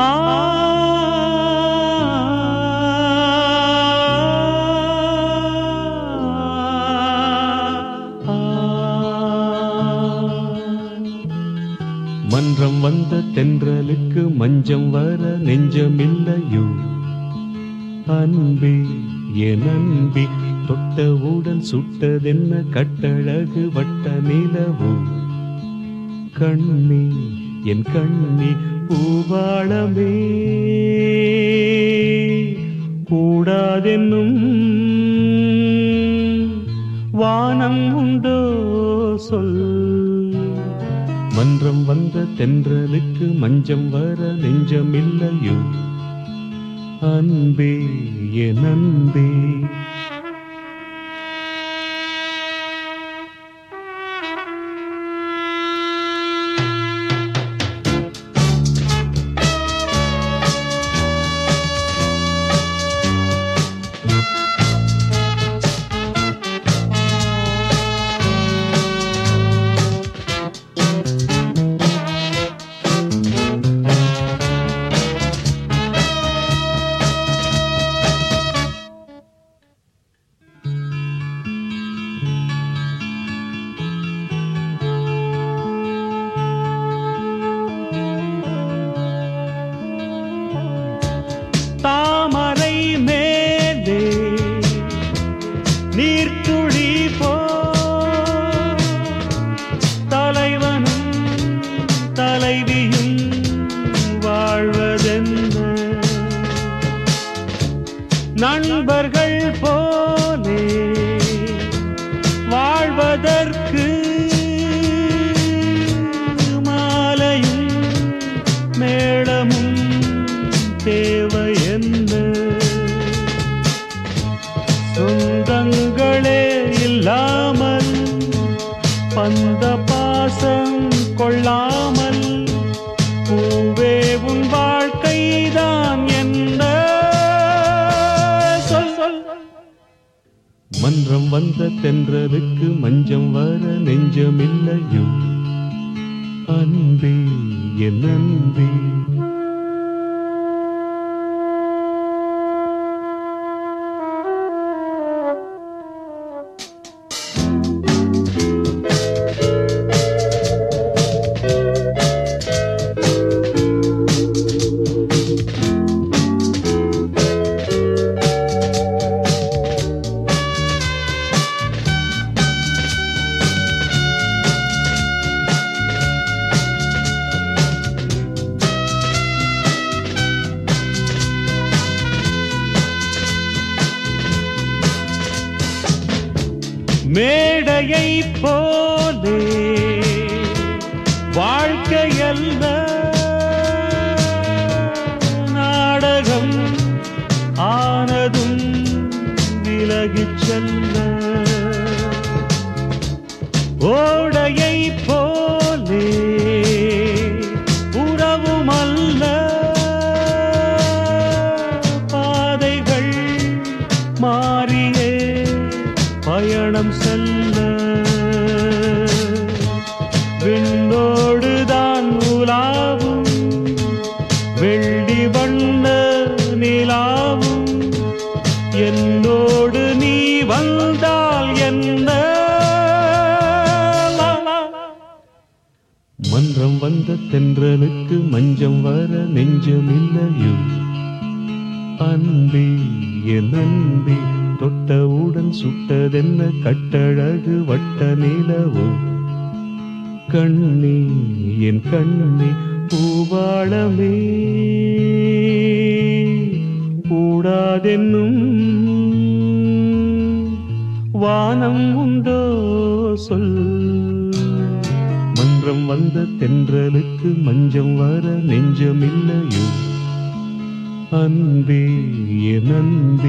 மன்றம் வந்த தென்றலுக்கு மஞ்சம் வர நெஞ்சமில்லையோ? அன்பி என் அன்பி தொட்டவுடன் சுட்டதென்ன கட்டழகு வட்ட நிலவோ? கண்ணி என் கண்ணி பூவாளமே கூடாதென்னும் வானம் உண்டோ சொல். மன்றம் வந்த தென்றலுக்கு மஞ்சம் வர நெஞ்சமில்லையோ. அன்பே என் அன்பே. நண்பர்கள் போலே வாழ்வதற்கு மாலையும் மேளமும் தேவை என்ன சொந்தங்களே இல்லாமல் பந்த மன்றம் வந்த தென்றலுக்கு மஞ்சம் வர நெஞ்சமில்லையோ? அன்பே என் அன்பே. மேடையை போலே வாழ்க்கையல்ல நாடகம் ஆனதும் விலகிச் செல்ல. ஓடையை போ பயணம் செல்ல. விண்ணோடுதான் உலாவும். வெள்ளி வண்ண நிலாவும். என்னோடு நீ வந்தால் என்ன? மன்றம் வந்த தென்றலுக்கு மஞ்சம் வர நெஞ்சமில்லையும் அன்பே என் அன்பே. தொட்டவுடன் சுட்டதென்ன கட்டழகு வட்ட நிலவோ? கண்ணே என் கண்ணே பூவாளமே. கூடாதென்னும் வானம் உண்டோ? சொல். மன்றம் வந்த தென்றலுக்கு மஞ்சம் வர நெஞ்சமில்லையோ? அன்பே என் அன்பே.